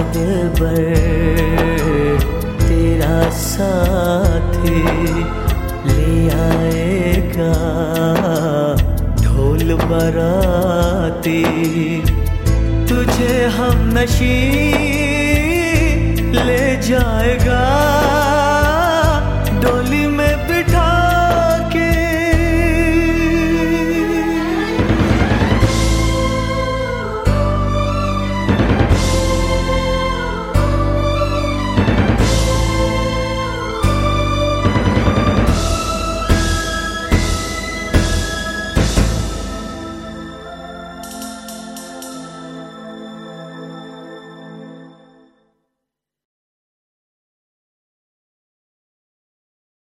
दिल पर तेरा साथ ले आएगा ढोल बराती। तुझे हम नशी ले जाएगा।